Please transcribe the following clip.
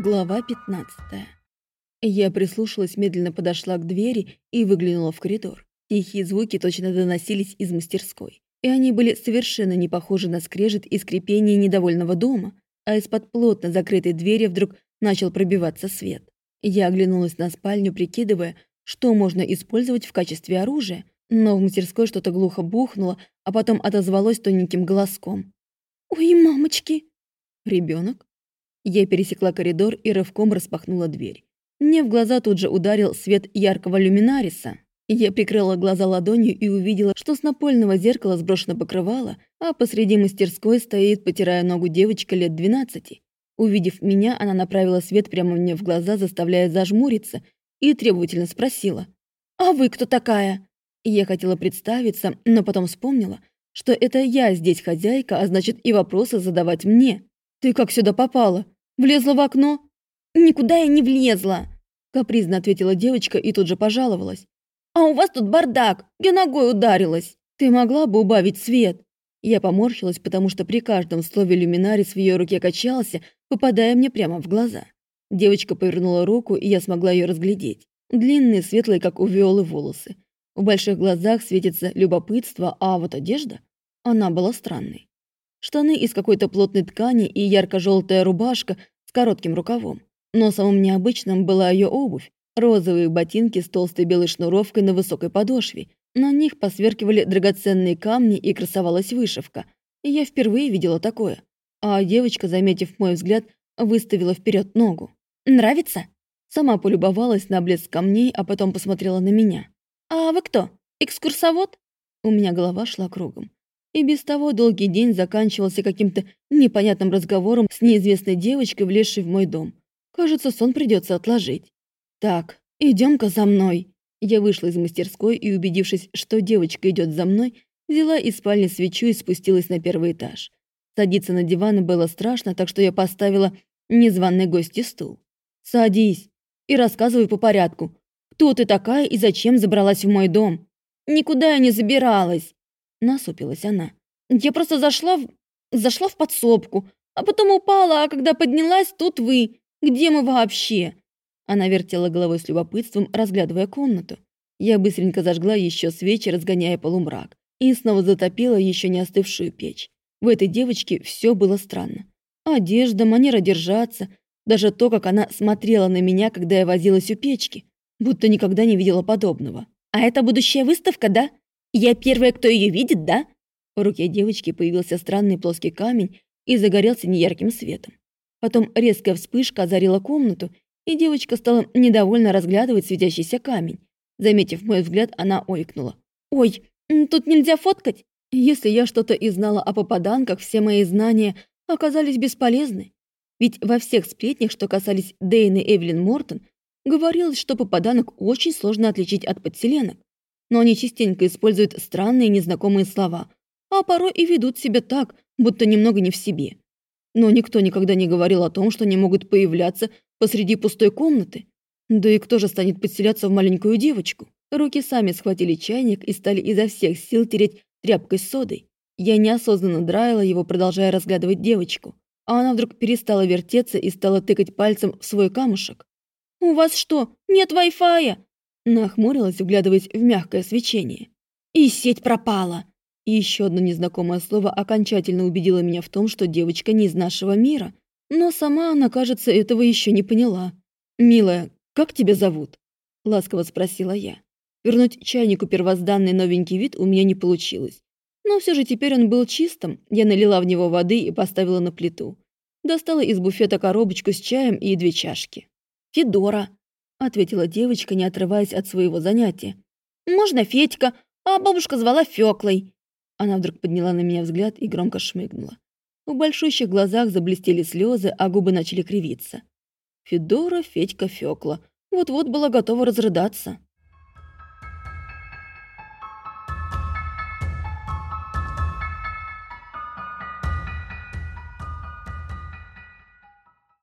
Глава 15. Я прислушалась, медленно подошла к двери и выглянула в коридор. Тихие звуки точно доносились из мастерской. И они были совершенно не похожи на скрежет и скрипение недовольного дома, а из-под плотно закрытой двери вдруг начал пробиваться свет. Я оглянулась на спальню, прикидывая, что можно использовать в качестве оружия, но в мастерской что-то глухо бухнуло, а потом отозвалось тоненьким голоском. «Ой, мамочки!» Ребенок? Я пересекла коридор и рывком распахнула дверь. Мне в глаза тут же ударил свет яркого люминариса. Я прикрыла глаза ладонью и увидела, что с напольного зеркала сброшено покрывало, а посреди мастерской стоит, потирая ногу девочка лет 12. Увидев меня, она направила свет прямо мне в глаза, заставляя зажмуриться, и требовательно спросила. «А вы кто такая?» Я хотела представиться, но потом вспомнила, что это я здесь хозяйка, а значит и вопросы задавать мне. «Ты как сюда попала? Влезла в окно?» «Никуда я не влезла», — капризно ответила девочка и тут же пожаловалась. «А у вас тут бардак, я ногой ударилась. Ты могла бы убавить свет?» Я поморщилась, потому что при каждом слове люминарис в ее руке качался, попадая мне прямо в глаза. Девочка повернула руку, и я смогла ее разглядеть. Длинные, светлые, как у Виолы, волосы. В больших глазах светится любопытство, а вот одежда, она была странной штаны из какой-то плотной ткани и ярко-желтая рубашка с коротким рукавом. Но самым необычным была ее обувь. Розовые ботинки с толстой белой шнуровкой на высокой подошве. На них посверкивали драгоценные камни и красовалась вышивка. я впервые видела такое. А девочка, заметив мой взгляд, выставила вперед ногу. «Нравится?» Сама полюбовалась на блеск камней, а потом посмотрела на меня. «А вы кто? Экскурсовод?» У меня голова шла кругом. И без того долгий день заканчивался каким-то непонятным разговором с неизвестной девочкой, влезшей в мой дом. Кажется, сон придется отложить. Так, идем-ка за мной. Я вышла из мастерской и, убедившись, что девочка идет за мной, взяла из спальни свечу и спустилась на первый этаж. Садиться на диван было страшно, так что я поставила незваной гости стул. «Садись и рассказывай по порядку. Кто ты такая и зачем забралась в мой дом?» «Никуда я не забиралась», Насупилась она. «Я просто зашла в... зашла в подсобку, а потом упала, а когда поднялась, тут вы. Где мы вообще?» Она вертела головой с любопытством, разглядывая комнату. Я быстренько зажгла еще свечи, разгоняя полумрак, и снова затопила еще не остывшую печь. В этой девочке все было странно. Одежда, манера держаться, даже то, как она смотрела на меня, когда я возилась у печки, будто никогда не видела подобного. «А это будущая выставка, да?» «Я первая, кто ее видит, да?» В руке девочки появился странный плоский камень и загорелся неярким светом. Потом резкая вспышка озарила комнату, и девочка стала недовольно разглядывать светящийся камень. Заметив мой взгляд, она ойкнула. «Ой, тут нельзя фоткать?» Если я что-то и знала о попаданках, все мои знания оказались бесполезны. Ведь во всех сплетнях, что касались Дейны Эвелин Мортон, говорилось, что попаданок очень сложно отличить от подселенок но они частенько используют странные незнакомые слова, а порой и ведут себя так, будто немного не в себе. Но никто никогда не говорил о том, что они могут появляться посреди пустой комнаты. Да и кто же станет подселяться в маленькую девочку? Руки сами схватили чайник и стали изо всех сил тереть тряпкой с содой. Я неосознанно драила его, продолжая разглядывать девочку. А она вдруг перестала вертеться и стала тыкать пальцем в свой камушек. «У вас что, нет Wi-Fi?» Нахмурилась, вглядываясь в мягкое свечение. «И сеть пропала!» Еще одно незнакомое слово окончательно убедило меня в том, что девочка не из нашего мира. Но сама она, кажется, этого еще не поняла. «Милая, как тебя зовут?» — ласково спросила я. Вернуть чайнику первозданный новенький вид у меня не получилось. Но все же теперь он был чистым. Я налила в него воды и поставила на плиту. Достала из буфета коробочку с чаем и две чашки. «Федора», ответила девочка, не отрываясь от своего занятия. «Можно Федька, а бабушка звала Фёклой». Она вдруг подняла на меня взгляд и громко шмыгнула. В большущих глазах заблестели слезы, а губы начали кривиться. Федора, Федька, Фёкла. Вот-вот была готова разрыдаться.